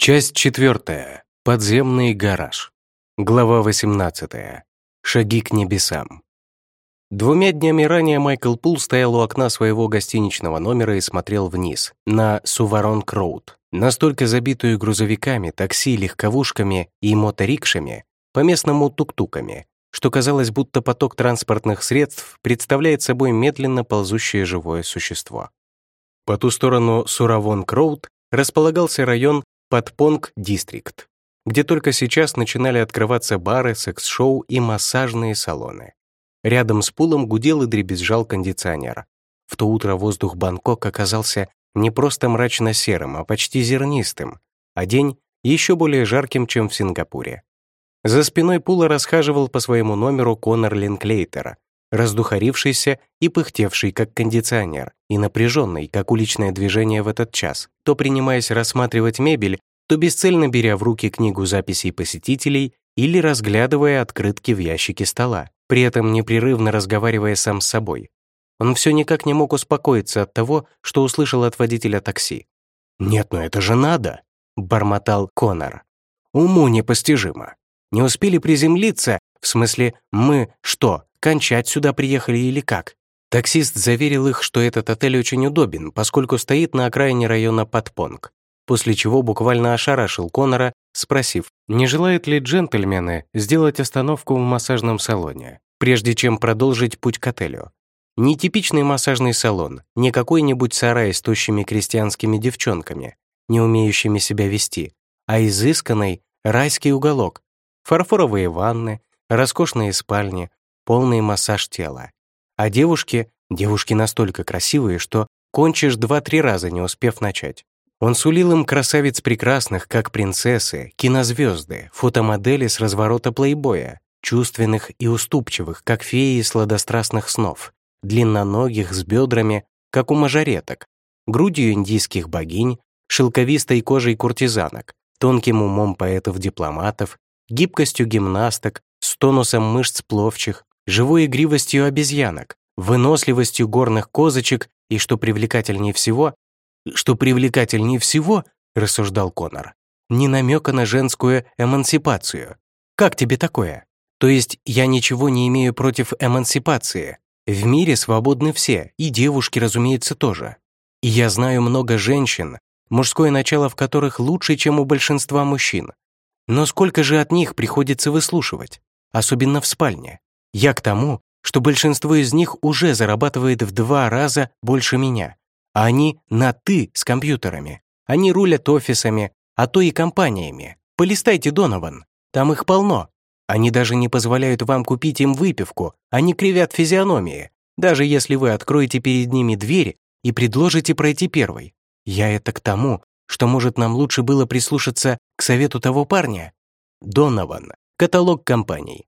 Часть четвертая. Подземный гараж. Глава 18. Шаги к небесам. Двумя днями ранее Майкл Пул стоял у окна своего гостиничного номера и смотрел вниз, на Суваронг-Роуд, настолько забитую грузовиками, такси, легковушками и моторикшами, по-местному тук-туками, что казалось, будто поток транспортных средств представляет собой медленно ползущее живое существо. По ту сторону Суравонг-Роуд располагался район Подпонг-Дистрикт, где только сейчас начинали открываться бары, секс-шоу и массажные салоны. Рядом с пулом гудел и дребезжал кондиционер. В то утро воздух Бангкок оказался не просто мрачно-серым, а почти зернистым, а день еще более жарким, чем в Сингапуре. За спиной Пула расхаживал по своему номеру Конор Линклейтер, раздухарившийся и пыхтевший, как кондиционер, и напряженный, как уличное движение в этот час, то принимаясь рассматривать мебель, то бесцельно беря в руки книгу записей посетителей или разглядывая открытки в ящике стола, при этом непрерывно разговаривая сам с собой. Он все никак не мог успокоиться от того, что услышал от водителя такси. «Нет, ну это же надо!» — бормотал Конор. «Уму непостижимо. Не успели приземлиться, в смысле, мы что, кончать сюда приехали или как?» Таксист заверил их, что этот отель очень удобен, поскольку стоит на окраине района Подпонг после чего буквально ошарашил Конора, спросив, не желают ли джентльмены сделать остановку в массажном салоне, прежде чем продолжить путь к отелю. Не типичный массажный салон, не какой-нибудь сарай с тощими крестьянскими девчонками, не умеющими себя вести, а изысканный райский уголок, фарфоровые ванны, роскошные спальни, полный массаж тела. А девушки, девушки настолько красивые, что кончишь два-три раза, не успев начать. Он сулил им красавиц прекрасных, как принцессы, кинозвезды, фотомодели с разворота плейбоя, чувственных и уступчивых, как феи сладострастных снов, длинноногих с бедрами, как у мажореток, грудью индийских богинь, шелковистой кожей куртизанок, тонким умом поэтов-дипломатов, гибкостью гимнасток, с тонусом мышц пловчих, живой игривостью обезьянок, выносливостью горных козочек и, что привлекательнее всего, что привлекательнее всего, рассуждал Конор, не намека на женскую эмансипацию. Как тебе такое? То есть я ничего не имею против эмансипации. В мире свободны все, и девушки, разумеется, тоже. И я знаю много женщин, мужское начало в которых лучше, чем у большинства мужчин. Но сколько же от них приходится выслушивать, особенно в спальне? Я к тому, что большинство из них уже зарабатывает в два раза больше меня, а они на «ты» с компьютерами. Они рулят офисами, а то и компаниями. Полистайте, Донован, там их полно. Они даже не позволяют вам купить им выпивку, они кривят физиономии, даже если вы откроете перед ними дверь и предложите пройти первой. Я это к тому, что, может, нам лучше было прислушаться к совету того парня? Донован. Каталог компаний.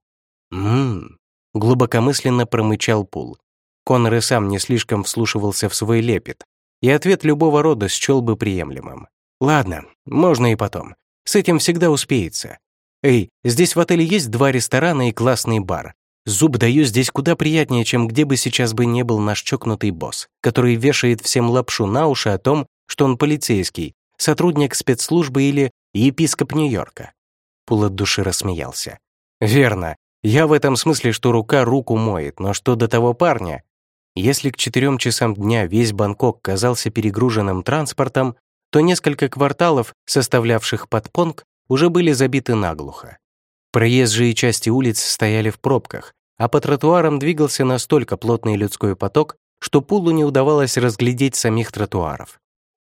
Ммм. Глубокомысленно промычал Пул. Конор и сам не слишком вслушивался в свой лепет, и ответ любого рода счел бы приемлемым. Ладно, можно и потом. С этим всегда успеется. Эй, здесь в отеле есть два ресторана и классный бар. Зуб даю здесь куда приятнее, чем где бы сейчас бы не был наш чокнутый босс, который вешает всем лапшу на уши о том, что он полицейский, сотрудник спецслужбы или епископ Нью-Йорка. Пул от души рассмеялся. «Верно. Я в этом смысле, что рука руку моет, но что до того парня, если к четырем часам дня весь Бангкок казался перегруженным транспортом, то несколько кварталов, составлявших подпонг, уже были забиты наглухо. Проезжие части улиц стояли в пробках, а по тротуарам двигался настолько плотный людской поток, что Пулу не удавалось разглядеть самих тротуаров.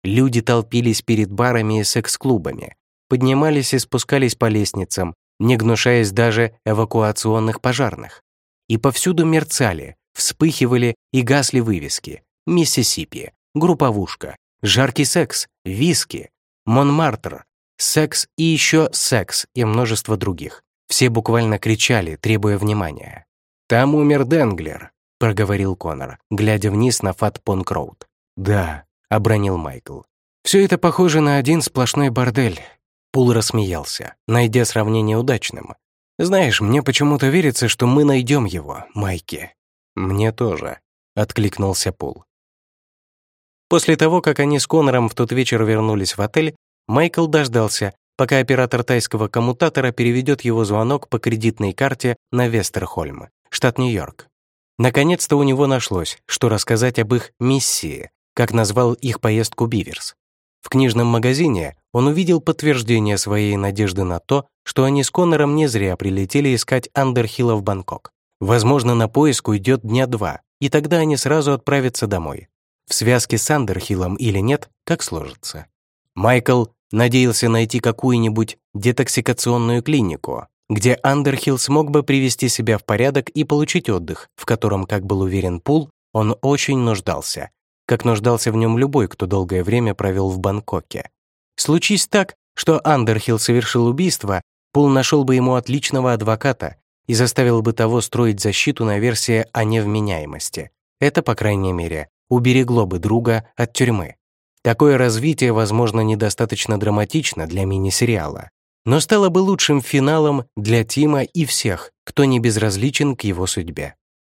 Люди толпились перед барами и секс-клубами, поднимались и спускались по лестницам, не гнушаясь даже эвакуационных пожарных. И повсюду мерцали, Вспыхивали и гасли вывески. Миссисипи, групповушка, жаркий секс, виски, Монмартр, секс и еще секс и множество других. Все буквально кричали, требуя внимания. «Там умер Денглер», — проговорил Конор, глядя вниз на Фат Понк Роуд. «Да», — обронил Майкл. «Все это похоже на один сплошной бордель». Пул рассмеялся, найдя сравнение удачным. «Знаешь, мне почему-то верится, что мы найдем его, Майки». «Мне тоже», — откликнулся Пол. После того, как они с Конором в тот вечер вернулись в отель, Майкл дождался, пока оператор тайского коммутатора переведет его звонок по кредитной карте на Вестерхольм, штат Нью-Йорк. Наконец-то у него нашлось, что рассказать об их миссии, как назвал их поездку Биверс. В книжном магазине он увидел подтверждение своей надежды на то, что они с Коннором не зря прилетели искать Андерхилла в Бангкок. Возможно, на поиск уйдет дня два, и тогда они сразу отправятся домой. В связке с Андерхиллом или нет, как сложится. Майкл надеялся найти какую-нибудь детоксикационную клинику, где Андерхилл смог бы привести себя в порядок и получить отдых, в котором, как был уверен Пул, он очень нуждался, как нуждался в нем любой, кто долгое время провел в Бангкоке. Случись так, что Андерхилл совершил убийство, Пул нашел бы ему отличного адвоката и заставил бы того строить защиту на версии о невменяемости. Это, по крайней мере, уберегло бы друга от тюрьмы. Такое развитие, возможно, недостаточно драматично для мини-сериала, но стало бы лучшим финалом для Тима и всех, кто не безразличен к его судьбе.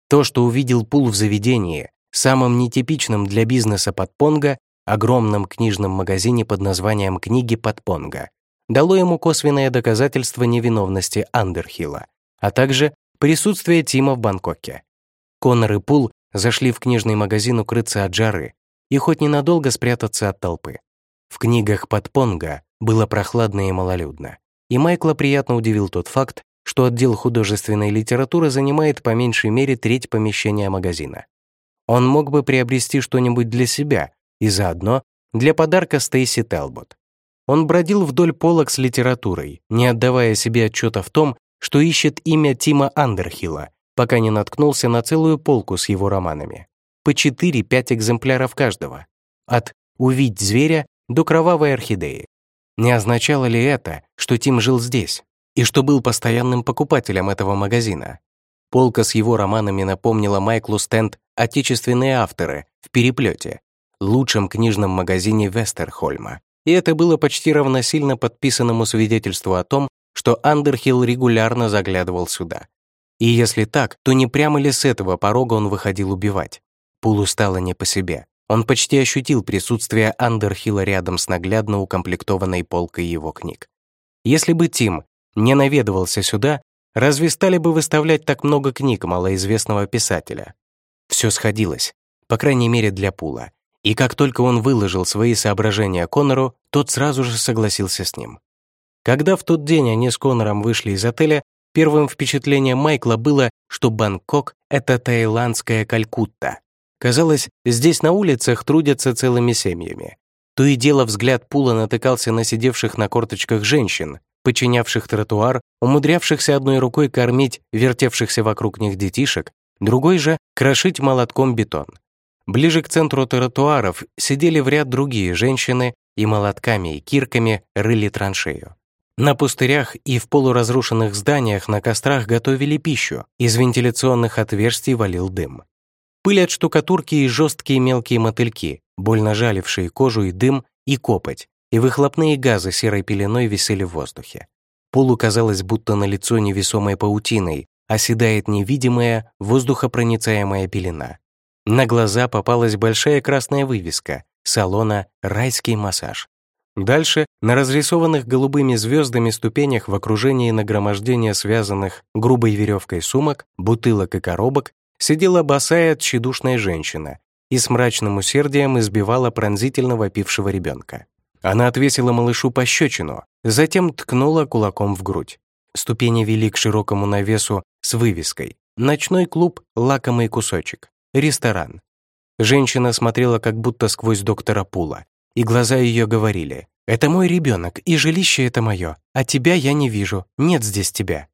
То, что увидел Пул в заведении, самым нетипичным для бизнеса подпонга, огромном книжном магазине под названием «Книги подпонга», дало ему косвенное доказательство невиновности Андерхилла, а также присутствие Тима в Бангкоке. Коннор и Пул зашли в книжный магазин укрыться от жары и хоть ненадолго спрятаться от толпы. В книгах подпонга было прохладно и малолюдно, и Майкла приятно удивил тот факт, что отдел художественной литературы занимает по меньшей мере треть помещения магазина. Он мог бы приобрести что-нибудь для себя и заодно для подарка Стейси Телбот. Он бродил вдоль полок с литературой, не отдавая себе отчета в том, что ищет имя Тима Андерхилла, пока не наткнулся на целую полку с его романами. По 4-5 экземпляров каждого. От «Увидь зверя» до «Кровавой орхидеи». Не означало ли это, что Тим жил здесь и что был постоянным покупателем этого магазина? Полка с его романами напомнила Майклу стенд «Отечественные авторы» в переплете, лучшем книжном магазине Вестерхольма. И это было почти равносильно подписанному свидетельству о том, что Андерхилл регулярно заглядывал сюда. И если так, то не прямо ли с этого порога он выходил убивать? Пулу стало не по себе. Он почти ощутил присутствие Андерхилла рядом с наглядно укомплектованной полкой его книг. Если бы Тим не наведывался сюда, Разве стали бы выставлять так много книг малоизвестного писателя? Все сходилось, по крайней мере для Пула. И как только он выложил свои соображения Коннору, тот сразу же согласился с ним. Когда в тот день они с Коннором вышли из отеля, первым впечатлением Майкла было, что Бангкок — это таиландская Калькутта. Казалось, здесь на улицах трудятся целыми семьями. То и дело взгляд Пула натыкался на сидевших на корточках женщин, подчинявших тротуар, умудрявшихся одной рукой кормить вертевшихся вокруг них детишек, другой же — крошить молотком бетон. Ближе к центру тротуаров сидели в ряд другие женщины и молотками и кирками рыли траншею. На пустырях и в полуразрушенных зданиях на кострах готовили пищу, из вентиляционных отверстий валил дым. Пыль от штукатурки и жесткие мелкие мотыльки, больно жалившие кожу и дым, и копоть, и выхлопные газы серой пеленой висели в воздухе. Полу казалось, будто на лицо невесомой паутиной оседает невидимая, воздухопроницаемая пелена. На глаза попалась большая красная вывеска салона «Райский массаж». Дальше, на разрисованных голубыми звездами ступенях в окружении нагромождения связанных грубой веревкой сумок, бутылок и коробок, сидела босая тщедушная женщина и с мрачным усердием избивала пронзительно вопившего ребенка. Она отвесила малышу пощечину, затем ткнула кулаком в грудь. Ступени вели к широкому навесу с вывеской «Ночной клуб «Лакомый кусочек», ресторан». Женщина смотрела как будто сквозь доктора Пула, и глаза ее говорили «Это мой ребенок, и жилище это мое, а тебя я не вижу, нет здесь тебя».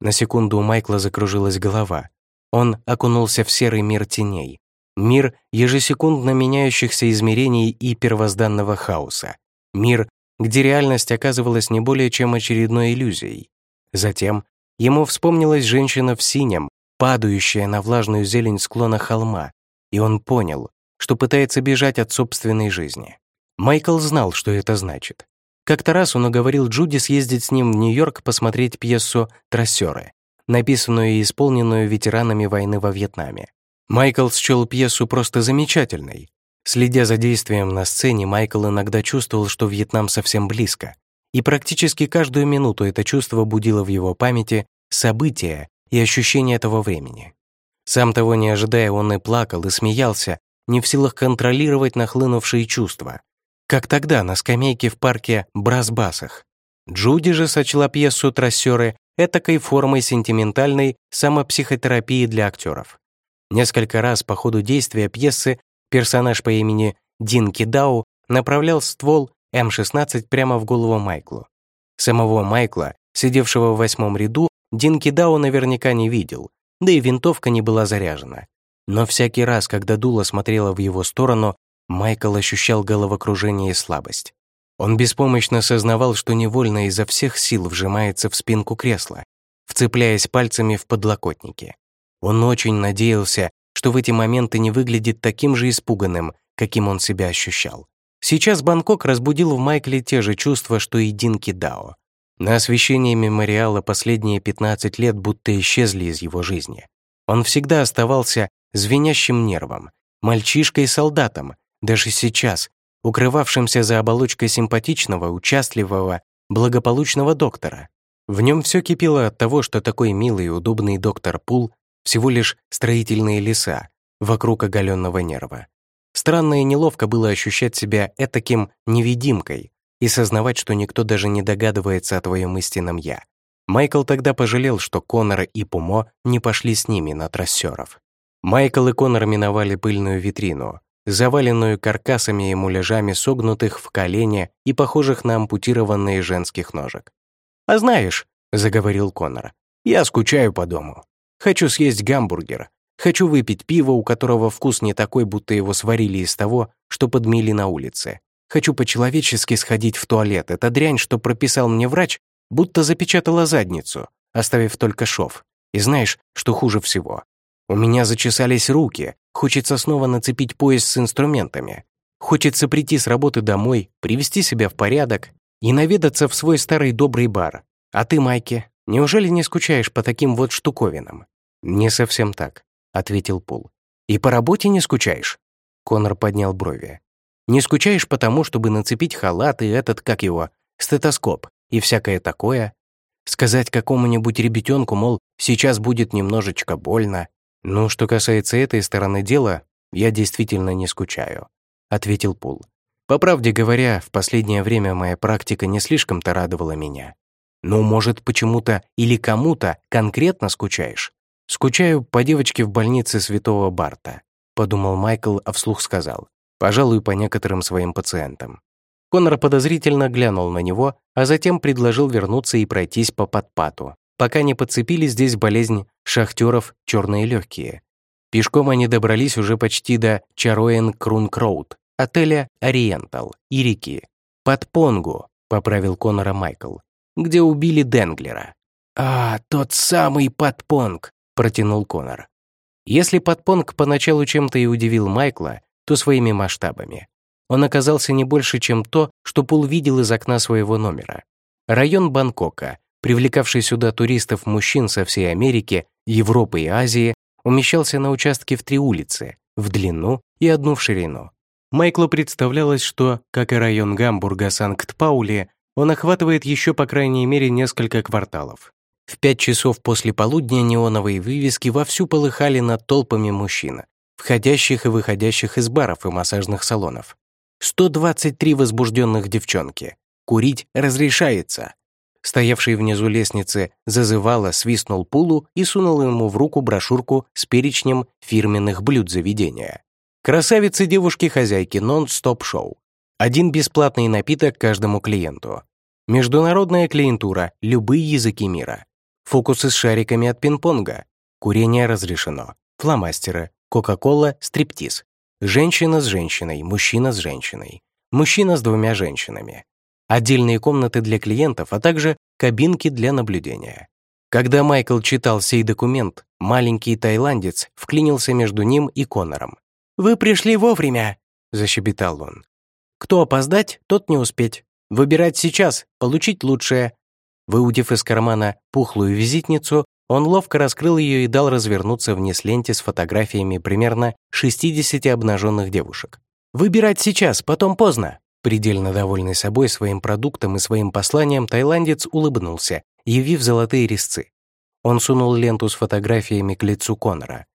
На секунду у Майкла закружилась голова. Он окунулся в серый мир теней, Мир ежесекундно меняющихся измерений и первозданного хаоса. Мир, где реальность оказывалась не более чем очередной иллюзией. Затем ему вспомнилась женщина в синем, падающая на влажную зелень склона холма, и он понял, что пытается бежать от собственной жизни. Майкл знал, что это значит. Как-то раз он уговорил Джуди съездить с ним в Нью-Йорк посмотреть пьесу «Трассеры», написанную и исполненную ветеранами войны во Вьетнаме. Майкл счел пьесу просто замечательной. Следя за действием на сцене, Майкл иногда чувствовал, что Вьетнам совсем близко, и практически каждую минуту это чувство будило в его памяти события и ощущения этого времени. Сам того не ожидая, он и плакал, и смеялся, не в силах контролировать нахлынувшие чувства. Как тогда, на скамейке в парке Брасбасах. Джуди же сочла пьесу «Трассеры» этакой формой сентиментальной самопсихотерапии для актеров. Несколько раз по ходу действия пьесы персонаж по имени Дин Кидау направлял ствол М-16 прямо в голову Майклу. Самого Майкла, сидевшего в восьмом ряду, Дин Кидау наверняка не видел, да и винтовка не была заряжена. Но всякий раз, когда дуло смотрело в его сторону, Майкл ощущал головокружение и слабость. Он беспомощно сознавал, что невольно изо всех сил вжимается в спинку кресла, вцепляясь пальцами в подлокотники. Он очень надеялся, что в эти моменты не выглядит таким же испуганным, каким он себя ощущал. Сейчас Бангкок разбудил в Майкле те же чувства, что и Динки Дао. На освещении мемориала последние 15 лет будто исчезли из его жизни. Он всегда оставался звенящим нервом, мальчишкой-солдатом, даже сейчас, укрывавшимся за оболочкой симпатичного, участливого, благополучного доктора. В нем все кипело от того, что такой милый и удобный доктор Пул всего лишь строительные леса вокруг оголенного нерва. Странно и неловко было ощущать себя этаким невидимкой и сознавать, что никто даже не догадывается о твоем истинном «я». Майкл тогда пожалел, что Конор и Пумо не пошли с ними на трассеров. Майкл и Конор миновали пыльную витрину, заваленную каркасами и муляжами согнутых в колене и похожих на ампутированные женских ножек. «А знаешь», — заговорил Конор, — «я скучаю по дому. Хочу съесть гамбургер. Хочу выпить пиво, у которого вкус не такой, будто его сварили из того, что подмели на улице. Хочу по-человечески сходить в туалет. Эта дрянь, что прописал мне врач, будто запечатала задницу, оставив только шов. И знаешь, что хуже всего? У меня зачесались руки, хочется снова нацепить пояс с инструментами. Хочется прийти с работы домой, привести себя в порядок и наведаться в свой старый добрый бар. А ты, Майки, неужели не скучаешь по таким вот штуковинам? «Не совсем так», — ответил Пол. «И по работе не скучаешь?» Конор поднял брови. «Не скучаешь потому, чтобы нацепить халат и этот, как его, стетоскоп и всякое такое? Сказать какому-нибудь ребятенку, мол, сейчас будет немножечко больно? Ну, что касается этой стороны дела, я действительно не скучаю», — ответил Пол. «По правде говоря, в последнее время моя практика не слишком-то радовала меня. Ну, может, почему-то или кому-то конкретно скучаешь? «Скучаю по девочке в больнице Святого Барта», — подумал Майкл, а вслух сказал. «Пожалуй, по некоторым своим пациентам». Конор подозрительно глянул на него, а затем предложил вернуться и пройтись по подпату, пока не подцепили здесь болезнь шахтеров черные легкие. Пешком они добрались уже почти до Чароен Крункроуд, отеля «Ориентал» и реки. «Под Понгу», — поправил Конора Майкл, где убили Денглера. «А, тот самый Подпонг!» протянул Конор. Если подпонг поначалу чем-то и удивил Майкла, то своими масштабами. Он оказался не больше, чем то, что Пул видел из окна своего номера. Район Бангкока, привлекавший сюда туристов-мужчин со всей Америки, Европы и Азии, умещался на участке в три улицы, в длину и одну в ширину. Майклу представлялось, что, как и район Гамбурга Санкт-Паули, он охватывает еще по крайней мере несколько кварталов. В пять часов после полудня неоновые вывески вовсю полыхали над толпами мужчин, входящих и выходящих из баров и массажных салонов. 123 возбужденных девчонки. Курить разрешается. Стоявший внизу лестницы зазывало, свистнул пулу и сунул ему в руку брошюрку с перечнем фирменных блюд заведения. Красавицы девушки-хозяйки нон-стоп-шоу. Один бесплатный напиток каждому клиенту. Международная клиентура, любые языки мира. Фокусы с шариками от пинг-понга. Курение разрешено. Фломастеры. Кока-кола, стриптиз. Женщина с женщиной, мужчина с женщиной. Мужчина с двумя женщинами. Отдельные комнаты для клиентов, а также кабинки для наблюдения. Когда Майкл читал сей документ, маленький тайландец вклинился между ним и Конором. «Вы пришли вовремя!» – защебетал он. «Кто опоздать, тот не успеть. Выбирать сейчас, получить лучшее, Выудив из кармана пухлую визитницу, он ловко раскрыл ее и дал развернуться вниз ленте с фотографиями примерно 60 обнаженных девушек. Выбирать сейчас, потом поздно». Предельно довольный собой своим продуктом и своим посланием, тайландец улыбнулся, явив золотые резцы. Он сунул ленту с фотографиями к лицу Конора.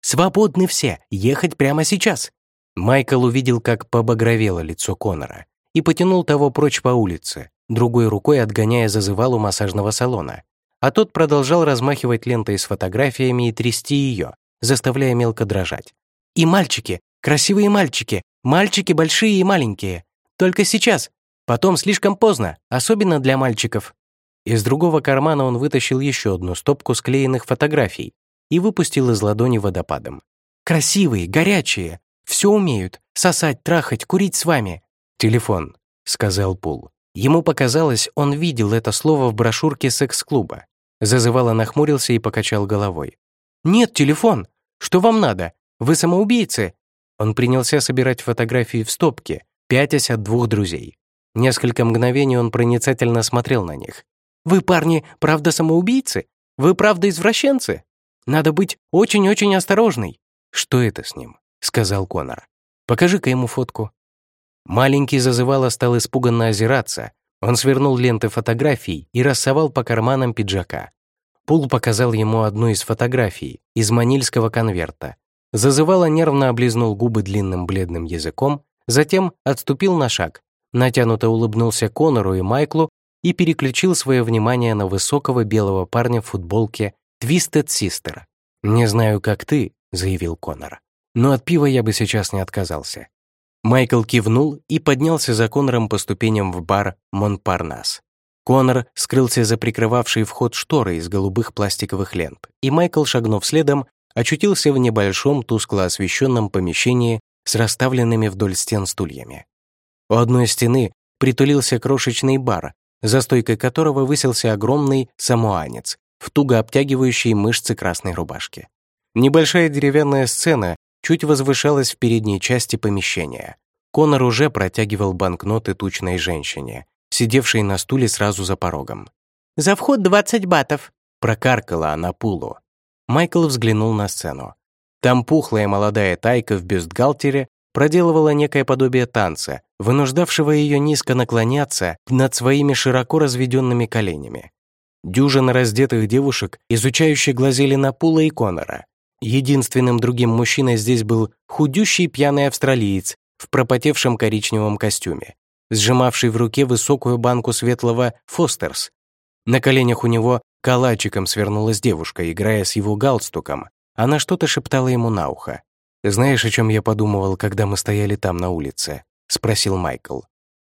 «Свободны все! Ехать прямо сейчас!» Майкл увидел, как побагровело лицо Конора и потянул того прочь по улице, другой рукой отгоняя зазывалу массажного салона. А тот продолжал размахивать лентой с фотографиями и трясти ее, заставляя мелко дрожать. «И мальчики! Красивые мальчики! Мальчики большие и маленькие! Только сейчас! Потом слишком поздно, особенно для мальчиков!» Из другого кармана он вытащил еще одну стопку склеенных фотографий и выпустил из ладони водопадом. «Красивые, горячие, все умеют, сосать, трахать, курить с вами». «Телефон», — сказал Пул. Ему показалось, он видел это слово в брошюрке секс-клуба. Зазывало нахмурился и покачал головой. «Нет, телефон! Что вам надо? Вы самоубийцы!» Он принялся собирать фотографии в стопке, пятясь от двух друзей. Несколько мгновений он проницательно смотрел на них, вы, парни, правда самоубийцы? Вы правда извращенцы? Надо быть очень-очень осторожной. Что это с ним? сказал Конор. Покажи-ка ему фотку. Маленький зазывало стал испуганно озираться. Он свернул ленты фотографий и рассовал по карманам пиджака. Пул показал ему одну из фотографий из манильского конверта. Зазывало нервно облизнул губы длинным бледным языком, затем отступил на шаг, натянуто улыбнулся Конору и Майклу и переключил свое внимание на высокого белого парня в футболке Twisted Sister. «Не знаю, как ты», — заявил Конор, «но от пива я бы сейчас не отказался». Майкл кивнул и поднялся за Конором по ступеням в бар «Монпарнас». Конор скрылся за прикрывавшей вход шторы из голубых пластиковых лент, и Майкл, шагнув следом, очутился в небольшом тускло освещенном помещении с расставленными вдоль стен стульями. У одной стены притулился крошечный бар, за стойкой которого высился огромный самуанец в туго обтягивающей мышцы красной рубашки. Небольшая деревянная сцена чуть возвышалась в передней части помещения. Конор уже протягивал банкноты тучной женщине, сидевшей на стуле сразу за порогом. «За вход 20 батов!» — прокаркала она пулу. Майкл взглянул на сцену. Там пухлая молодая тайка в бюстгальтере проделывала некое подобие танца, вынуждавшего ее низко наклоняться над своими широко разведенными коленями. Дюжина раздетых девушек, изучающие глазели на Пула и Конора. Единственным другим мужчиной здесь был худющий пьяный австралиец в пропотевшем коричневом костюме, сжимавший в руке высокую банку светлого «Фостерс». На коленях у него калачиком свернулась девушка, играя с его галстуком. Она что-то шептала ему на ухо. «Знаешь, о чем я подумывал, когда мы стояли там на улице?» — спросил Майкл.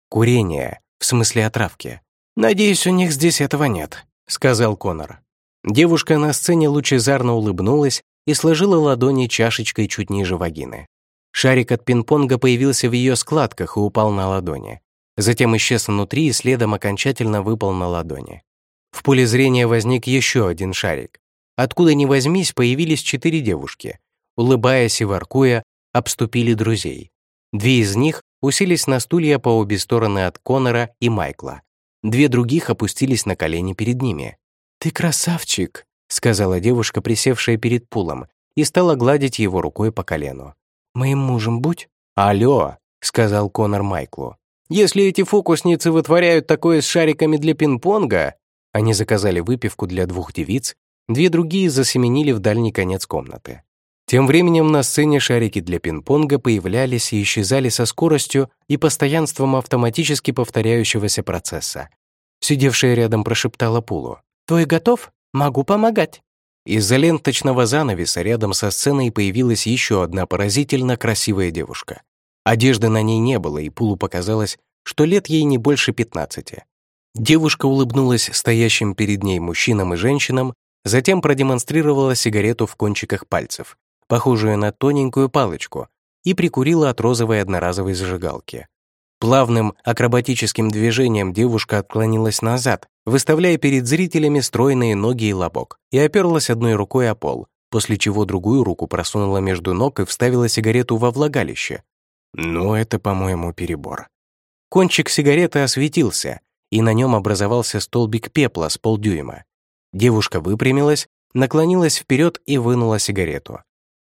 «Курение, в смысле отравки. Надеюсь, у них здесь этого нет», — сказал Конор. Девушка на сцене лучезарно улыбнулась и сложила ладони чашечкой чуть ниже вагины. Шарик от пинг-понга появился в ее складках и упал на ладони. Затем исчез внутри и следом окончательно выпал на ладони. В поле зрения возник еще один шарик. Откуда ни возьмись, появились четыре девушки, улыбаясь и воркуя, обступили друзей. Две из них уселись на стулья по обе стороны от Конора и Майкла. Две других опустились на колени перед ними. «Ты красавчик», — сказала девушка, присевшая перед пулом, и стала гладить его рукой по колену. «Моим мужем будь?» «Алло», — сказал Конор Майклу. «Если эти фокусницы вытворяют такое с шариками для пинг-понга...» Они заказали выпивку для двух девиц, две другие засеменили в дальний конец комнаты. Тем временем на сцене шарики для пинг-понга появлялись и исчезали со скоростью и постоянством автоматически повторяющегося процесса. Сидевшая рядом прошептала Пулу. «Твой готов? Могу помогать». Из-за ленточного занавеса рядом со сценой появилась еще одна поразительно красивая девушка. Одежды на ней не было, и Пулу показалось, что лет ей не больше 15. Девушка улыбнулась стоящим перед ней мужчинам и женщинам, затем продемонстрировала сигарету в кончиках пальцев, похожую на тоненькую палочку, и прикурила от розовой одноразовой зажигалки. Плавным акробатическим движением девушка отклонилась назад, выставляя перед зрителями стройные ноги и лобок, и оперлась одной рукой о пол, после чего другую руку просунула между ног и вставила сигарету во влагалище. Ну, это, по-моему, перебор. Кончик сигареты осветился, и на нем образовался столбик пепла с полдюйма. Девушка выпрямилась, наклонилась вперед и вынула сигарету.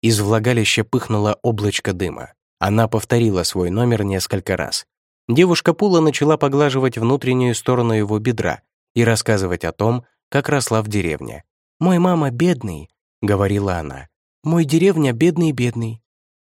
Из влагалища пыхнуло облачко дыма. Она повторила свой номер несколько раз. Девушка Пула начала поглаживать внутреннюю сторону его бедра и рассказывать о том, как росла в деревне. «Мой мама бедный», — говорила она. «Мой деревня бедный-бедный.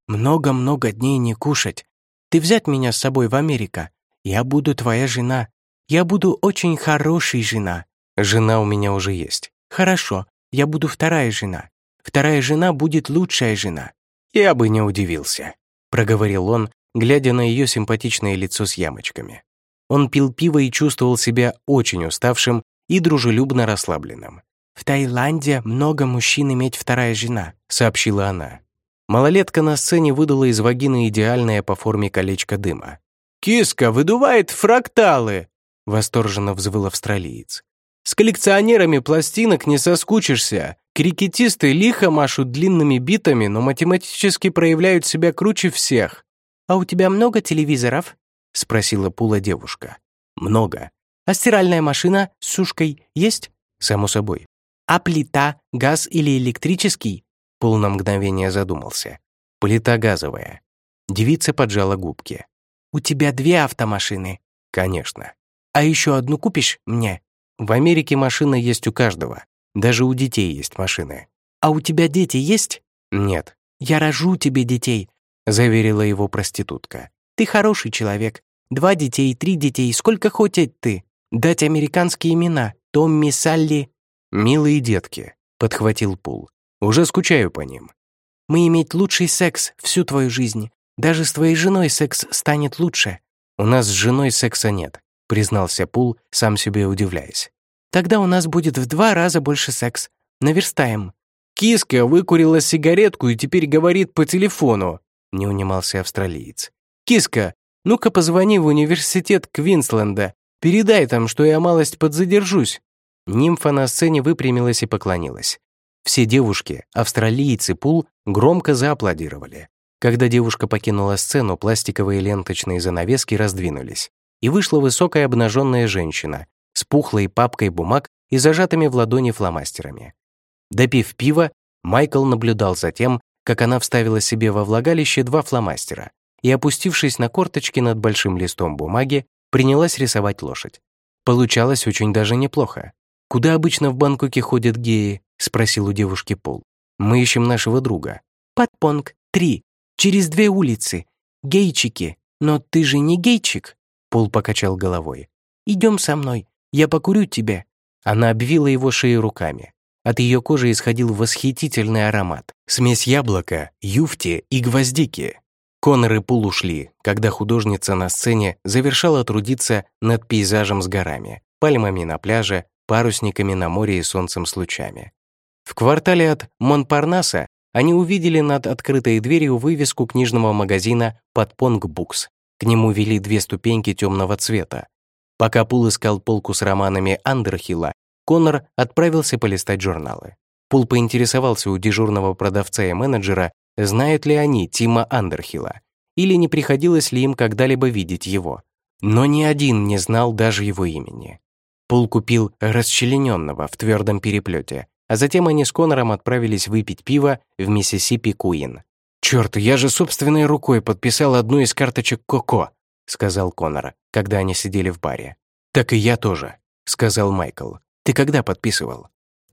Много-много дней не кушать. Ты взять меня с собой в Америка. Я буду твоя жена. Я буду очень хорошей жена. Жена у меня уже есть. Хорошо, я буду вторая жена. Вторая жена будет лучшая жена. Я бы не удивился, проговорил он, глядя на ее симпатичное лицо с ямочками. Он пил пиво и чувствовал себя очень уставшим и дружелюбно расслабленным. «В Таиланде много мужчин иметь вторая жена», — сообщила она. Малолетка на сцене выдала из вагины идеальное по форме колечко дыма. «Киска выдувает фракталы!» — восторженно взвыл австралиец. «С коллекционерами пластинок не соскучишься. Крикетисты лихо машут длинными битами, но математически проявляют себя круче всех. «А у тебя много телевизоров?» — спросила Пула девушка. «Много. А стиральная машина с сушкой есть?» «Само собой». «А плита, газ или электрический?» Пул на мгновение задумался. «Плита газовая». Девица поджала губки. «У тебя две автомашины?» «Конечно». «А еще одну купишь мне?» «В Америке машина есть у каждого. Даже у детей есть машины». «А у тебя дети есть?» «Нет». «Я рожу тебе детей заверила его проститутка. «Ты хороший человек. Два детей, три детей, сколько хотеть ты. Дать американские имена. Томми, Салли». «Милые детки», — подхватил Пул. «Уже скучаю по ним». «Мы иметь лучший секс всю твою жизнь. Даже с твоей женой секс станет лучше». «У нас с женой секса нет», — признался Пул, сам себе удивляясь. «Тогда у нас будет в два раза больше секс. Наверстаем». Киска выкурила сигаретку и теперь говорит по телефону не унимался австралиец. «Киска, ну-ка позвони в университет Квинсленда, передай там, что я малость подзадержусь». Нимфа на сцене выпрямилась и поклонилась. Все девушки, австралийцы Пул, громко зааплодировали. Когда девушка покинула сцену, пластиковые ленточные занавески раздвинулись, и вышла высокая обнаженная женщина с пухлой папкой бумаг и зажатыми в ладони фломастерами. Допив пива, Майкл наблюдал за тем, как она вставила себе во влагалище два фломастера и, опустившись на корточки над большим листом бумаги, принялась рисовать лошадь. Получалось очень даже неплохо. «Куда обычно в Бангкоке ходят геи?» — спросил у девушки Пол. «Мы ищем нашего друга». «Подпонг, три, через две улицы. Гейчики. Но ты же не гейчик?» Пол покачал головой. «Идем со мной, я покурю тебе». Она обвила его шею руками. От ее кожи исходил восхитительный аромат. Смесь яблока, юфти и гвоздики. Конор и Пул ушли, когда художница на сцене завершала трудиться над пейзажем с горами, пальмами на пляже, парусниками на море и солнцем с лучами. В квартале от Монпарнаса они увидели над открытой дверью вывеску книжного магазина «Подпонг Букс». К нему вели две ступеньки темного цвета. Пока Пул искал полку с романами Андерхилла, Коннор отправился полистать журналы. Пул поинтересовался у дежурного продавца и менеджера, знают ли они Тима Андерхилла, или не приходилось ли им когда-либо видеть его. Но ни один не знал даже его имени. Пул купил расчлененного в твердом переплете, а затем они с Коннором отправились выпить пиво в Миссисипи Куин. «Чёрт, я же собственной рукой подписал одну из карточек Коко», сказал Коннор, когда они сидели в баре. «Так и я тоже», сказал Майкл. Ты когда подписывал?»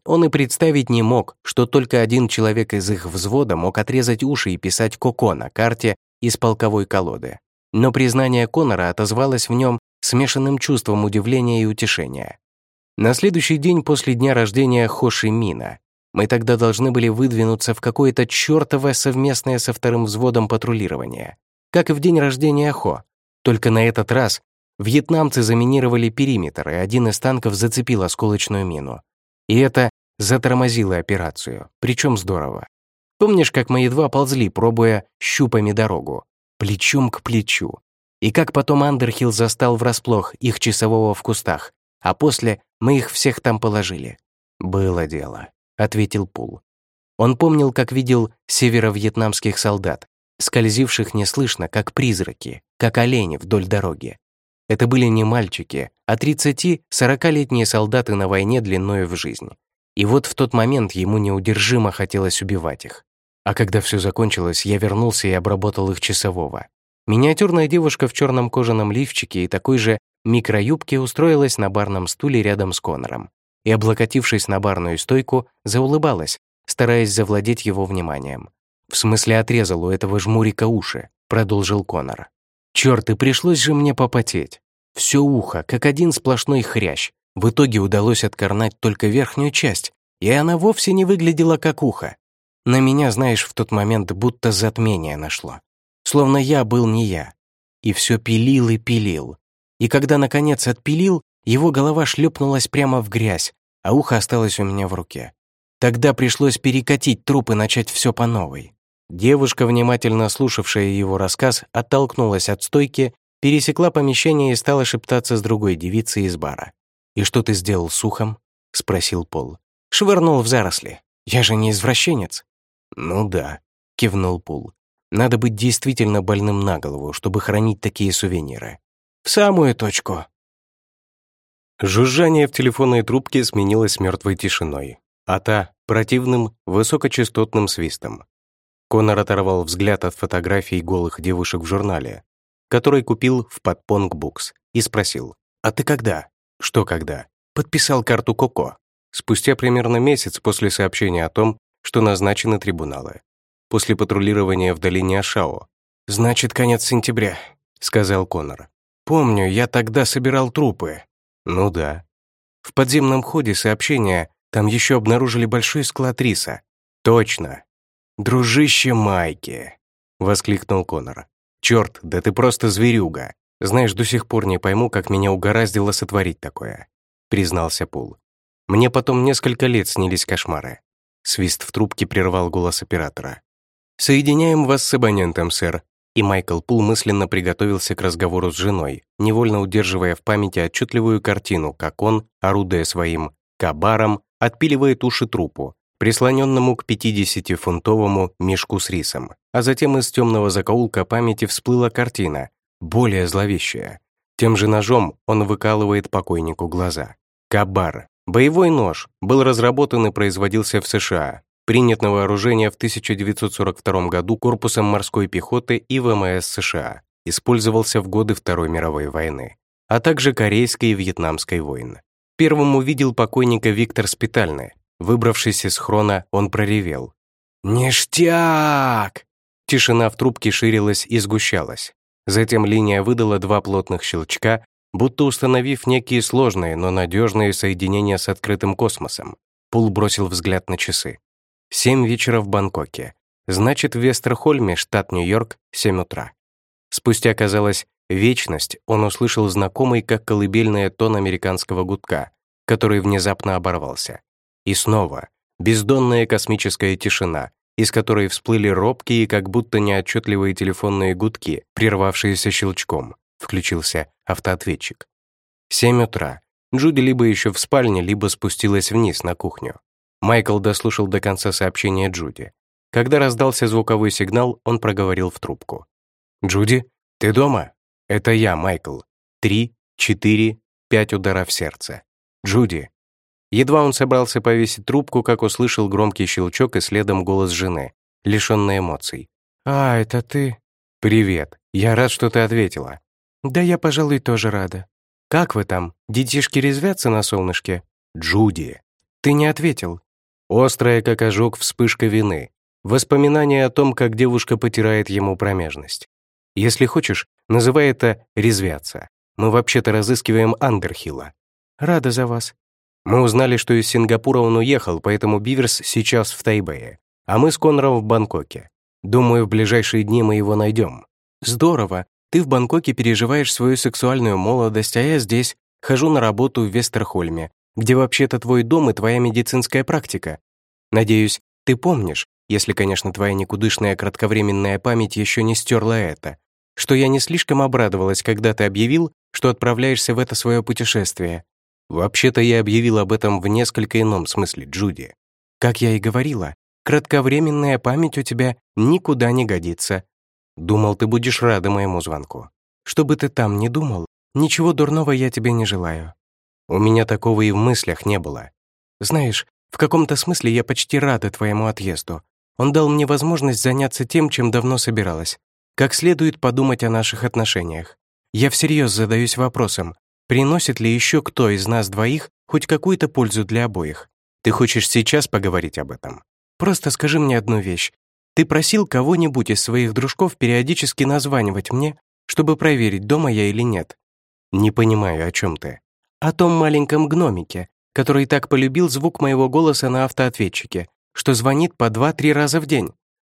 Он и представить не мог, что только один человек из их взвода мог отрезать уши и писать «Коко» на карте из полковой колоды. Но признание Конора отозвалось в нем смешанным чувством удивления и утешения. На следующий день после дня рождения Хоши Мина мы тогда должны были выдвинуться в какое-то чертово совместное со вторым взводом патрулирование, как и в день рождения Хо. Только на этот раз Вьетнамцы заминировали периметр, и один из танков зацепил осколочную мину. И это затормозило операцию, причем здорово. Помнишь, как мы едва ползли, пробуя щупами дорогу, плечом к плечу? И как потом Андерхилл застал врасплох их часового в кустах, а после мы их всех там положили? «Было дело», — ответил Пул. Он помнил, как видел северо-вьетнамских солдат, скользивших неслышно, как призраки, как олени вдоль дороги. Это были не мальчики, а 30-40-летние солдаты на войне длиною в жизнь. И вот в тот момент ему неудержимо хотелось убивать их. А когда все закончилось, я вернулся и обработал их часового. Миниатюрная девушка в черном кожаном лифчике и такой же микроюбке устроилась на барном стуле рядом с Конором и, облокотившись на барную стойку, заулыбалась, стараясь завладеть его вниманием. «В смысле отрезал у этого жмурика уши», — продолжил Конор. «Чёрт, и пришлось же мне попотеть. Все ухо, как один сплошной хрящ. В итоге удалось откорнать только верхнюю часть, и она вовсе не выглядела как ухо. На меня, знаешь, в тот момент будто затмение нашло. Словно я был не я. И все пилил и пилил. И когда, наконец, отпилил, его голова шлепнулась прямо в грязь, а ухо осталось у меня в руке. Тогда пришлось перекатить труп и начать все по новой. Девушка, внимательно слушавшая его рассказ, оттолкнулась от стойки, пересекла помещение и стала шептаться с другой девицей из бара. «И что ты сделал с ухом?» — спросил Пол. «Швырнул в заросли. Я же не извращенец». «Ну да», — кивнул Пул. «Надо быть действительно больным на голову, чтобы хранить такие сувениры». «В самую точку». Жужжание в телефонной трубке сменилось мертвой тишиной, а та — противным, высокочастотным свистом. Конор оторвал взгляд от фотографий голых девушек в журнале, который купил в Подпонг Букс, и спросил, «А ты когда?» «Что когда?» «Подписал карту Коко». Спустя примерно месяц после сообщения о том, что назначены трибуналы. После патрулирования в долине Ашао. «Значит, конец сентября», — сказал Конор. «Помню, я тогда собирал трупы». «Ну да». В подземном ходе сообщения там еще обнаружили большой склад риса. «Точно». «Дружище Майки», — воскликнул Конор. «Черт, да ты просто зверюга. Знаешь, до сих пор не пойму, как меня угораздило сотворить такое», — признался Пул. «Мне потом несколько лет снились кошмары. Свист в трубке прервал голос оператора. «Соединяем вас с абонентом, сэр». И Майкл Пул мысленно приготовился к разговору с женой, невольно удерживая в памяти отчетливую картину, как он, орудуя своим кабаром, отпиливает уши трупу, прислоненному к 50-фунтовому мешку с рисом. А затем из темного закоулка памяти всплыла картина, более зловещая. Тем же ножом он выкалывает покойнику глаза. Кабар, Боевой нож был разработан и производился в США, принят на вооружение в 1942 году корпусом морской пехоты и ВМС США, использовался в годы Второй мировой войны, а также Корейской и Вьетнамской войн. Первым увидел покойника Виктор Спитальный. Выбравшись из хрона, он проревел. «Ништяк!» Тишина в трубке ширилась и сгущалась. Затем линия выдала два плотных щелчка, будто установив некие сложные, но надежные соединения с открытым космосом. Пул бросил взгляд на часы. Семь вечера в Бангкоке. Значит, в Вестерхольме, штат Нью-Йорк, семь утра. Спустя, казалось, вечность, он услышал знакомый, как колыбельная тон американского гудка, который внезапно оборвался. И снова бездонная космическая тишина, из которой всплыли робкие, как будто неотчетливые телефонные гудки, прервавшиеся щелчком. Включился автоответчик. Семь утра. Джуди либо еще в спальне, либо спустилась вниз на кухню. Майкл дослушал до конца сообщения Джуди. Когда раздался звуковой сигнал, он проговорил в трубку. «Джуди, ты дома? Это я, Майкл. Три, четыре, пять ударов сердца. Джуди». Едва он собрался повесить трубку, как услышал громкий щелчок и следом голос жены, лишённый эмоций. «А, это ты?» «Привет. Я рад, что ты ответила. «Да я, пожалуй, тоже рада. Как вы там? Детишки резвятся на солнышке?» «Джуди!» «Ты не ответил». Острая, как ожог, вспышка вины. Воспоминание о том, как девушка потирает ему промежность. Если хочешь, называй это «резвяться». Мы вообще-то разыскиваем Андерхилла. Рада за вас. Мы узнали, что из Сингапура он уехал, поэтому Биверс сейчас в Тайбэе, а мы с Конором в Бангкоке. Думаю, в ближайшие дни мы его найдем. Здорово. Ты в Бангкоке переживаешь свою сексуальную молодость, а я здесь хожу на работу в Вестерхольме, где вообще-то твой дом и твоя медицинская практика. Надеюсь, ты помнишь, если, конечно, твоя никудышная кратковременная память еще не стерла это, что я не слишком обрадовалась, когда ты объявил, что отправляешься в это свое путешествие. Вообще-то я объявил об этом в несколько ином смысле, Джуди. Как я и говорила, кратковременная память у тебя никуда не годится, Думал, ты будешь рада моему звонку. Что бы ты там ни думал, ничего дурного я тебе не желаю. У меня такого и в мыслях не было. Знаешь, в каком-то смысле я почти рада твоему отъезду. Он дал мне возможность заняться тем, чем давно собиралась. Как следует подумать о наших отношениях. Я всерьез задаюсь вопросом, приносит ли еще кто из нас двоих хоть какую-то пользу для обоих? Ты хочешь сейчас поговорить об этом? Просто скажи мне одну вещь. Ты просил кого-нибудь из своих дружков периодически названивать мне, чтобы проверить, дома я или нет? Не понимаю, о чем ты. О том маленьком гномике, который так полюбил звук моего голоса на автоответчике, что звонит по два-три раза в день.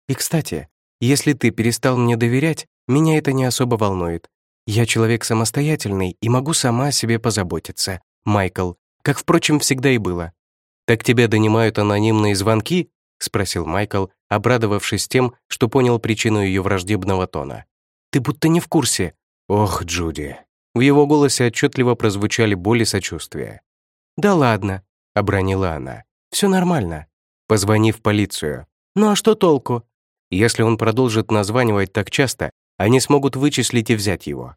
И, кстати, если ты перестал мне доверять, меня это не особо волнует. Я человек самостоятельный и могу сама о себе позаботиться, Майкл, как, впрочем, всегда и было. «Так тебя донимают анонимные звонки?» — спросил Майкл, обрадовавшись тем, что понял причину ее враждебного тона. «Ты будто не в курсе». «Ох, Джуди». В его голосе отчетливо прозвучали боли сочувствия. «Да ладно», — обронила она. «Все нормально». Позвони в полицию. «Ну а что толку?» Если он продолжит названивать так часто, они смогут вычислить и взять его.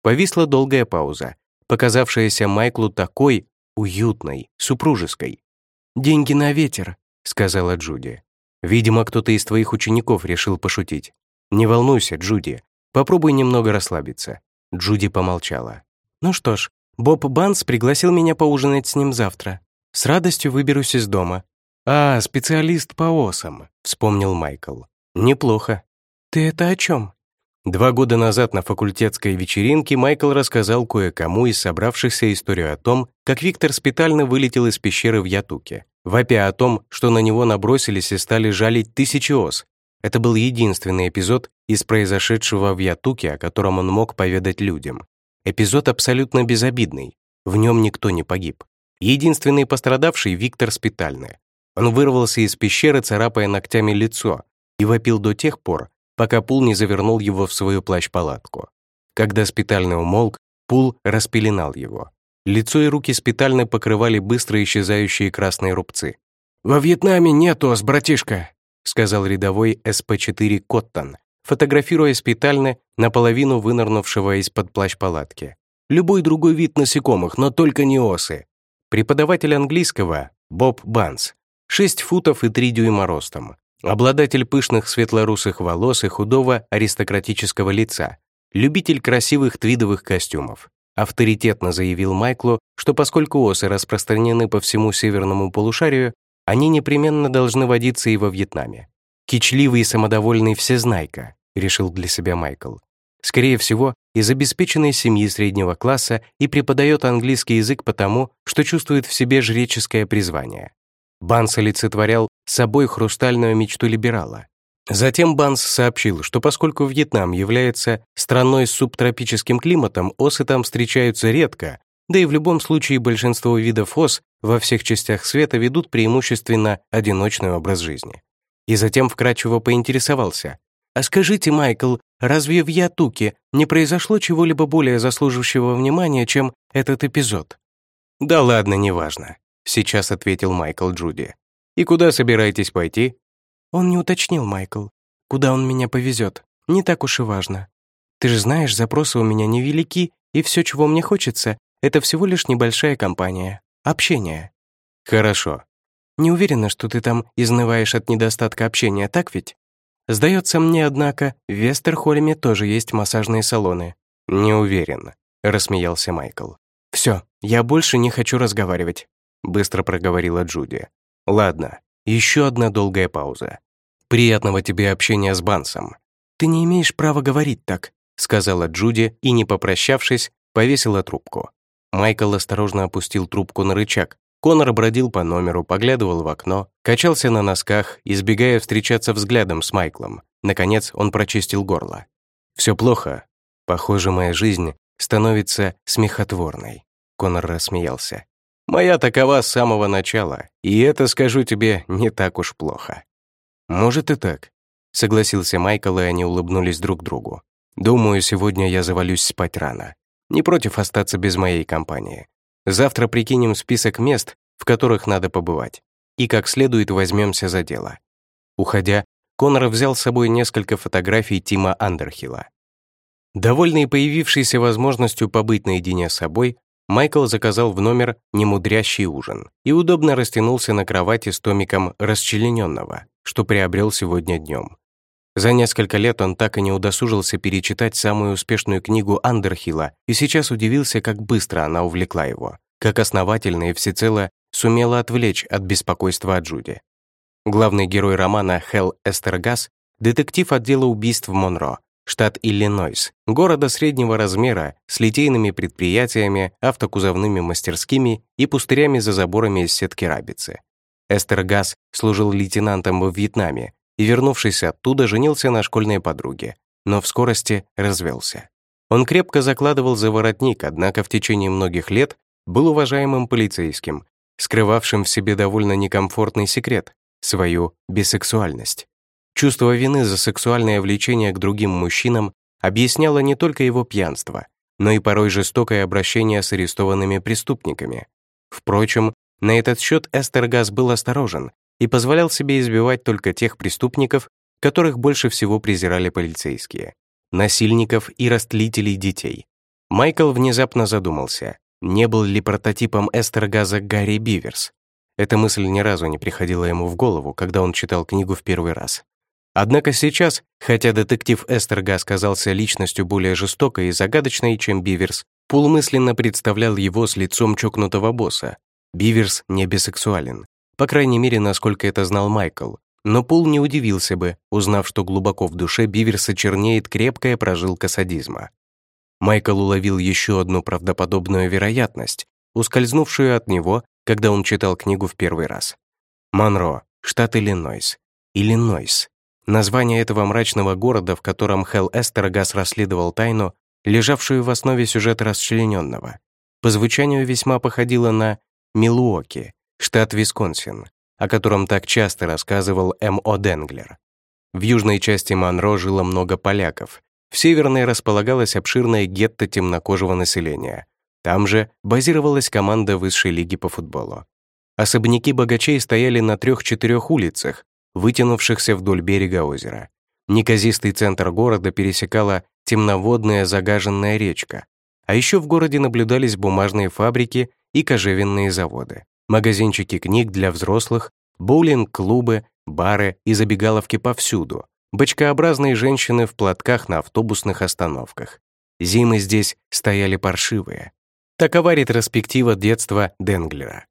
Повисла долгая пауза, показавшаяся Майклу такой уютной, супружеской. «Деньги на ветер», — сказала Джуди. «Видимо, кто-то из твоих учеников решил пошутить. Не волнуйся, Джуди. Попробуй немного расслабиться». Джуди помолчала. «Ну что ж, Боб Банс пригласил меня поужинать с ним завтра. С радостью выберусь из дома. «А, специалист по осам», — вспомнил Майкл. «Неплохо». «Ты это о чем?» Два года назад на факультетской вечеринке Майкл рассказал кое-кому из собравшихся историю о том, как Виктор спитально вылетел из пещеры в Ятуке, вопя о том, что на него набросились и стали жалить тысячи ос. Это был единственный эпизод из произошедшего в Ятуке, о котором он мог поведать людям. Эпизод абсолютно безобидный, в нем никто не погиб. Единственный пострадавший — Виктор Спитальный. Он вырвался из пещеры, царапая ногтями лицо, и вопил до тех пор, пока Пул не завернул его в свою плащ-палатку. Когда спитальный умолк, Пул распеленал его. Лицо и руки спитальны покрывали быстро исчезающие красные рубцы. «Во Вьетнаме нет ос, братишка», сказал рядовой СП-4 Коттон, фотографируя спитально наполовину вынырнувшего из-под плащ-палатки. «Любой другой вид насекомых, но только не осы». Преподаватель английского, Боб Банс, 6 футов и 3 дюйма ростом, обладатель пышных светлорусых волос и худого аристократического лица, любитель красивых твидовых костюмов. Авторитетно заявил Майклу, что поскольку осы распространены по всему северному полушарию, они непременно должны водиться и во Вьетнаме. «Кичливый и самодовольный всезнайка», — решил для себя Майкл. Скорее всего, из обеспеченной семьи среднего класса и преподает английский язык потому, что чувствует в себе жреческое призвание. Банс олицетворял собой хрустальную мечту либерала. Затем Банс сообщил, что поскольку Вьетнам является страной с субтропическим климатом, осы там встречаются редко, да и в любом случае большинство видов ос во всех частях света ведут преимущественно одиночный образ жизни. И затем вкратчиво поинтересовался. «А скажите, Майкл, разве в Ятуке не произошло чего-либо более заслуживающего внимания, чем этот эпизод?» «Да ладно, неважно. Сейчас ответил Майкл Джуди. «И куда собираетесь пойти?» Он не уточнил, Майкл. Куда он меня повезет? Не так уж и важно. Ты же знаешь, запросы у меня невелики, и все, чего мне хочется, это всего лишь небольшая компания. Общение. Хорошо. Не уверена, что ты там изнываешь от недостатка общения, так ведь? Сдается мне, однако, в Вестерхольме тоже есть массажные салоны. Не уверен, рассмеялся Майкл. Все, я больше не хочу разговаривать быстро проговорила Джуди. Ладно, еще одна долгая пауза. Приятного тебе общения с Бансом. Ты не имеешь права говорить так, сказала Джуди и, не попрощавшись, повесила трубку. Майкл осторожно опустил трубку на рычаг. Конор бродил по номеру, поглядывал в окно, качался на носках, избегая встречаться взглядом с Майклом. Наконец он прочистил горло. Все плохо. Похоже, моя жизнь становится смехотворной. Конор рассмеялся. Моя такова с самого начала, и это, скажу тебе, не так уж плохо». «Может и так», — согласился Майкл, и они улыбнулись друг другу. «Думаю, сегодня я завалюсь спать рано. Не против остаться без моей компании. Завтра прикинем список мест, в которых надо побывать, и как следует возьмемся за дело». Уходя, Конор взял с собой несколько фотографий Тима Андерхилла. Довольный появившейся возможностью побыть наедине с собой, Майкл заказал в номер немудрящий ужин и удобно растянулся на кровати с томиком расчлененного. что приобрел сегодня днем. За несколько лет он так и не удосужился перечитать самую успешную книгу Андерхилла и сейчас удивился, как быстро она увлекла его, как основательно и всецело сумела отвлечь от беспокойства о Джуди. Главный герой романа Хелл Эстергас — детектив отдела убийств Монро, штат Иллинойс, города среднего размера с литейными предприятиями, автокузовными мастерскими и пустырями за заборами из сетки рабицы. Эстергас служил лейтенантом во Вьетнаме и, вернувшись оттуда, женился на школьной подруге, но в скорости развелся. Он крепко закладывал за воротник, однако в течение многих лет был уважаемым полицейским, скрывавшим в себе довольно некомфортный секрет — свою бисексуальность. Чувство вины за сексуальное влечение к другим мужчинам объясняло не только его пьянство, но и порой жестокое обращение с арестованными преступниками. Впрочем, на этот счет Эстергас был осторожен и позволял себе избивать только тех преступников, которых больше всего презирали полицейские — насильников и растлителей детей. Майкл внезапно задумался, не был ли прототипом Эстергаза Гарри Биверс. Эта мысль ни разу не приходила ему в голову, когда он читал книгу в первый раз. Однако сейчас, хотя детектив Эстергаз казался личностью более жестокой и загадочной, чем Биверс, Пул мысленно представлял его с лицом чокнутого босса. Биверс не бисексуален, по крайней мере, насколько это знал Майкл. Но Пул не удивился бы, узнав, что глубоко в душе Биверса чернеет крепкая прожилка садизма. Майкл уловил еще одну правдоподобную вероятность, ускользнувшую от него, когда он читал книгу в первый раз. Монро, штат Иллинойс. Иллинойс. Название этого мрачного города, в котором Хелл Эстергас расследовал тайну, лежавшую в основе сюжета расчлененного, по звучанию весьма походило на Милуоки, штат Висконсин, о котором так часто рассказывал М.О. Денглер. В южной части Монро жило много поляков, в северной располагалась обширная гетто темнокожего населения. Там же базировалась команда высшей лиги по футболу. Особняки богачей стояли на трех-четырех улицах, вытянувшихся вдоль берега озера. Неказистый центр города пересекала темноводная загаженная речка. А еще в городе наблюдались бумажные фабрики и кожевенные заводы, магазинчики книг для взрослых, боулинг-клубы, бары и забегаловки повсюду, бочкообразные женщины в платках на автобусных остановках. Зимы здесь стояли паршивые. Такова ретроспектива детства Денглера.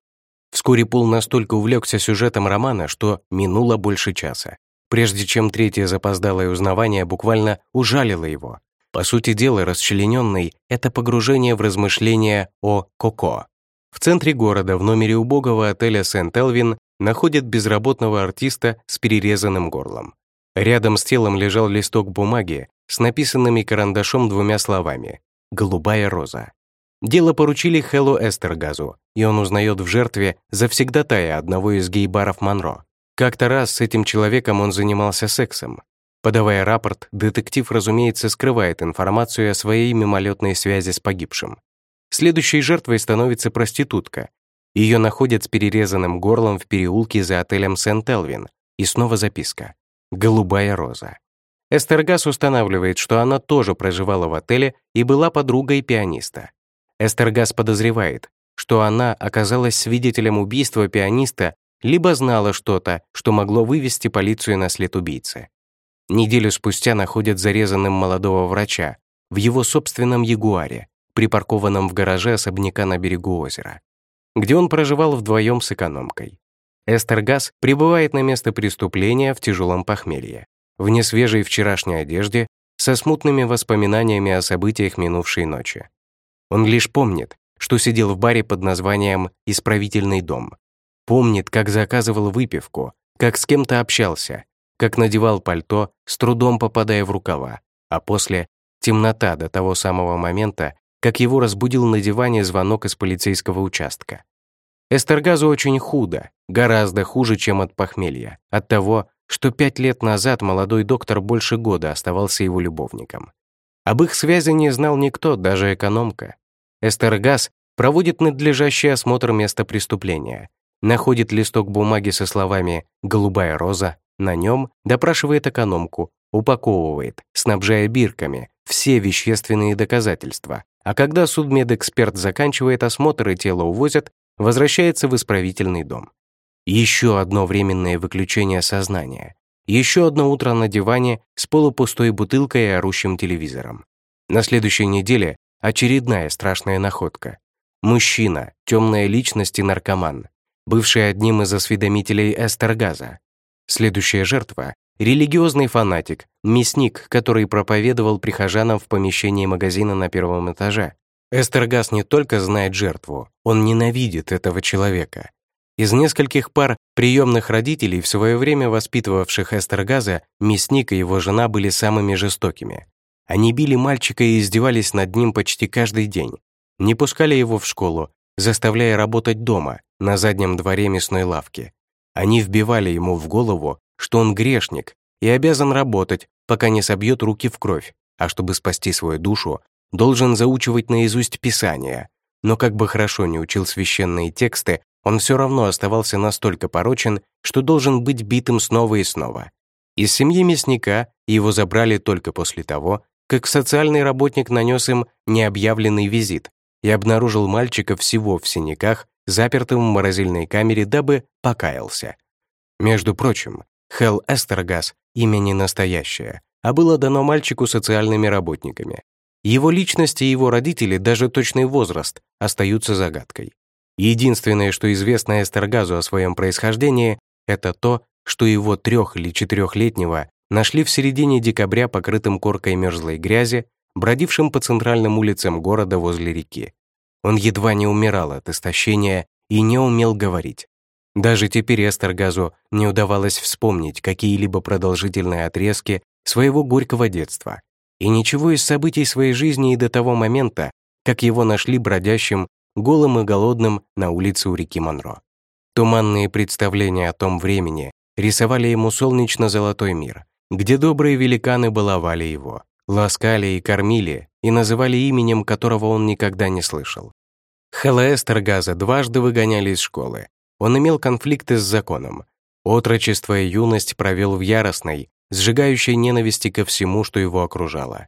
Вскоре Пул настолько увлекся сюжетом романа, что минуло больше часа, прежде чем третье запоздалое узнавание буквально ужалило его. По сути дела, расчлененный — это погружение в размышления о Коко. В центре города, в номере убогого отеля Сент-Элвин, находят безработного артиста с перерезанным горлом. Рядом с телом лежал листок бумаги с написанными карандашом двумя словами «Голубая роза». Дело поручили Хэллу Эстергазу, и он узнает в жертве завсегдатая одного из гей-баров Монро. Как-то раз с этим человеком он занимался сексом. Подавая рапорт, детектив, разумеется, скрывает информацию о своей мимолетной связи с погибшим. Следующей жертвой становится проститутка. Ее находят с перерезанным горлом в переулке за отелем Сент-Элвин. И снова записка. «Голубая роза». Эстергас устанавливает, что она тоже проживала в отеле и была подругой пианиста. Эстергас подозревает, что она оказалась свидетелем убийства пианиста либо знала что-то, что могло вывести полицию на след убийцы. Неделю спустя находят зарезанным молодого врача в его собственном ягуаре, припаркованном в гараже особняка на берегу озера, где он проживал вдвоем с экономкой. Эстергас прибывает на место преступления в тяжелом похмелье, в несвежей вчерашней одежде, со смутными воспоминаниями о событиях минувшей ночи. Он лишь помнит, что сидел в баре под названием «Исправительный дом». Помнит, как заказывал выпивку, как с кем-то общался, как надевал пальто, с трудом попадая в рукава, а после — темнота до того самого момента, как его разбудил на диване звонок из полицейского участка. Эстергазу очень худо, гораздо хуже, чем от похмелья, от того, что пять лет назад молодой доктор больше года оставался его любовником. Об их связи не знал никто, даже экономка. Эстергаз проводит надлежащий осмотр места преступления, находит листок бумаги со словами «голубая роза», на нем допрашивает экономку, упаковывает, снабжая бирками, все вещественные доказательства. А когда судмедэксперт заканчивает осмотр и тело увозят, возвращается в исправительный дом. Еще одно временное выключение сознания. Еще одно утро на диване с полупустой бутылкой и орущим телевизором. На следующей неделе очередная страшная находка. Мужчина, темная личность и наркоман, бывший одним из осведомителей Эстергаза. Следующая жертва — религиозный фанатик, мясник, который проповедовал прихожанам в помещении магазина на первом этаже. Эстергаз не только знает жертву, он ненавидит этого человека. Из нескольких пар приемных родителей, в свое время воспитывавших Эстергаза, мясник и его жена были самыми жестокими. Они били мальчика и издевались над ним почти каждый день. Не пускали его в школу, заставляя работать дома, на заднем дворе мясной лавки. Они вбивали ему в голову, что он грешник и обязан работать, пока не собьет руки в кровь, а чтобы спасти свою душу, должен заучивать наизусть Писание. Но как бы хорошо не учил священные тексты, он все равно оставался настолько порочен, что должен быть битым снова и снова. Из семьи мясника его забрали только после того, как социальный работник нанес им необъявленный визит и обнаружил мальчика всего в синяках запертым в морозильной камере, дабы покаялся. Между прочим, Хелл Эстергас имя не настоящее, а было дано мальчику социальными работниками. Его личность и его родители, даже точный возраст, остаются загадкой. Единственное, что известно Эстергазу о своем происхождении, это то, что его трех- или четырехлетнего нашли в середине декабря покрытым коркой мерзлой грязи, бродившим по центральным улицам города возле реки. Он едва не умирал от истощения и не умел говорить. Даже теперь Эстергазу не удавалось вспомнить какие-либо продолжительные отрезки своего горького детства. И ничего из событий своей жизни и до того момента, как его нашли бродящим, голым и голодным на улице у реки Монро. Туманные представления о том времени рисовали ему солнечно-золотой мир, где добрые великаны баловали его, ласкали и кормили, и называли именем, которого он никогда не слышал. Хэлла Эстергаза дважды выгоняли из школы. Он имел конфликты с законом. Отрочество и юность провел в яростной, сжигающей ненависти ко всему, что его окружало.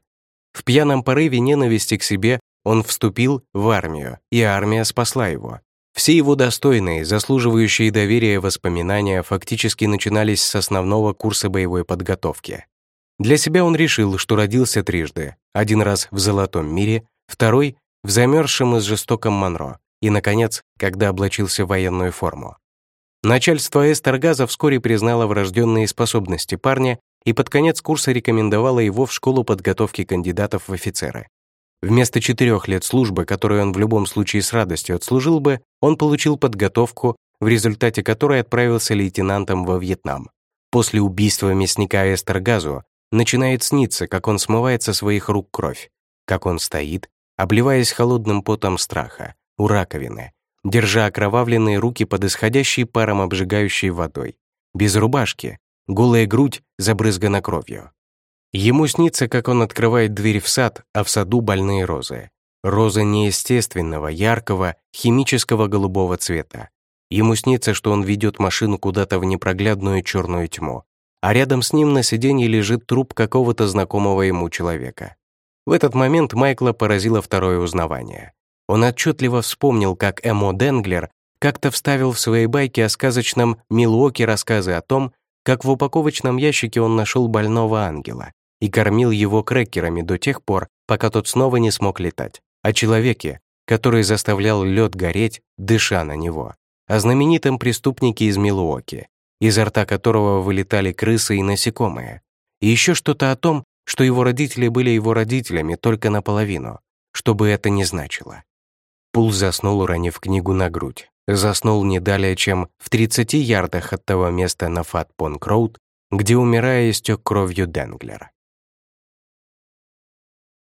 В пьяном порыве ненависти к себе он вступил в армию, и армия спасла его. Все его достойные, заслуживающие доверия воспоминания фактически начинались с основного курса боевой подготовки. Для себя он решил, что родился трижды. Один раз в золотом мире, второй — в замерзшем и жестоком Монро, и, наконец, когда облачился в военную форму. Начальство Эстергаза вскоре признало врожденные способности парня и под конец курса рекомендовало его в школу подготовки кандидатов в офицеры. Вместо четырех лет службы, которую он в любом случае с радостью отслужил бы, он получил подготовку, в результате которой отправился лейтенантом во Вьетнам. После убийства мясника Эстергазу начинает сниться, как он смывает со своих рук кровь, как он стоит, обливаясь холодным потом страха, у раковины, держа окровавленные руки под исходящей паром обжигающей водой, без рубашки, голая грудь забрызгана кровью. Ему снится, как он открывает дверь в сад, а в саду больные розы. Розы неестественного, яркого, химического голубого цвета. Ему снится, что он ведет машину куда-то в непроглядную черную тьму, а рядом с ним на сиденье лежит труп какого-то знакомого ему человека. В этот момент Майкла поразило второе узнавание. Он отчетливо вспомнил, как Эмо Денглер как-то вставил в свои байки о сказочном Милуоке рассказы о том, как в упаковочном ящике он нашел больного ангела и кормил его крекерами до тех пор, пока тот снова не смог летать. О человеке, который заставлял лед гореть, дыша на него. О знаменитом преступнике из Милуоки, изо рта которого вылетали крысы и насекомые. И еще что-то о том, что его родители были его родителями только наполовину, что бы это ни значило. Пул заснул, уронив книгу на грудь. Заснул не далее, чем в 30 ярдах от того места на Фат Понк Роуд, где, умирая, истек кровью Денглера.